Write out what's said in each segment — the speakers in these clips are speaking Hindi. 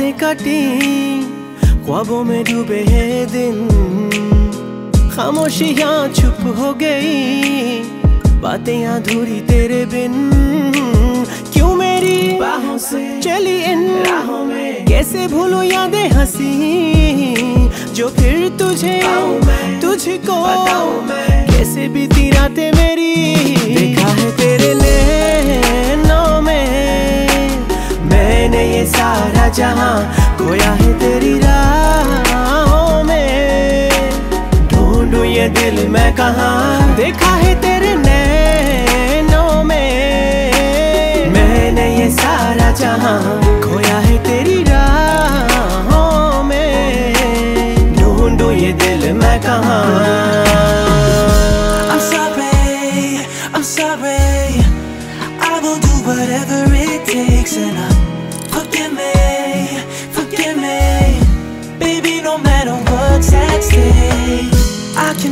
काटी ख्वाबों में डूबे हैं दिन खामोशियाँ चुप हो गई बातें अधूरी तेरे बिन क्यों मेरी बाहों से चली इन राहों में कैसे भूलो यादें हँसी जो फिर तुझे तुझको कैसे बीती रातें मेरी देखा है तेरे नैनों जहाँ खोया है तेरी राहों में। ढूंढू ये दिल मैं कहाँ? देखा है तेरे नैनों में। मैंने ये सारा जहाँ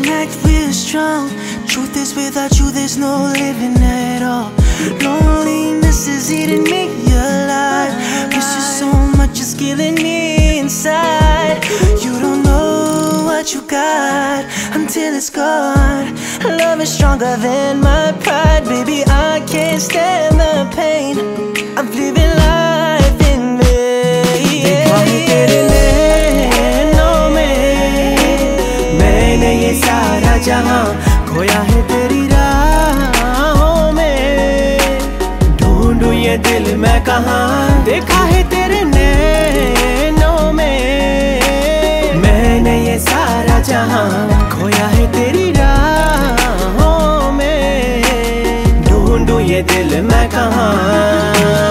Act real strong. Truth is, without you, there's no living at all. Loneliness is eating me alive. Miss you so much, it's killing me inside. You don't know what you got until it's gone. Love is stronger than my pride, baby. I can't stand the pain of living मैं कहाँ? देखा है तेरे नैनों में। मैंने ये सारा जहाँ खोया है तेरी राहों में। ढूंढू ये दिल मैं कहाँ?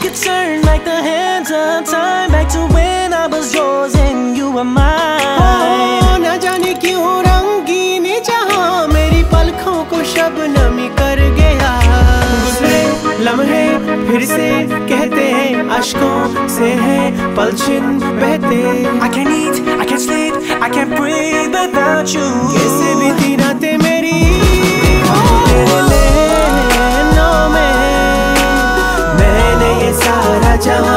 Could turn like the hands of time back to when I was yours and you were mine. ओ, न जाने क्यों रंगीन जहाँ मेरी पलकों को शबनमी कर गया गुजरे लम्हे फिर से कहते हैं अशकों से है पलछिन बहते I can't eat, I can't sleep, I can't breathe without you. 찾아와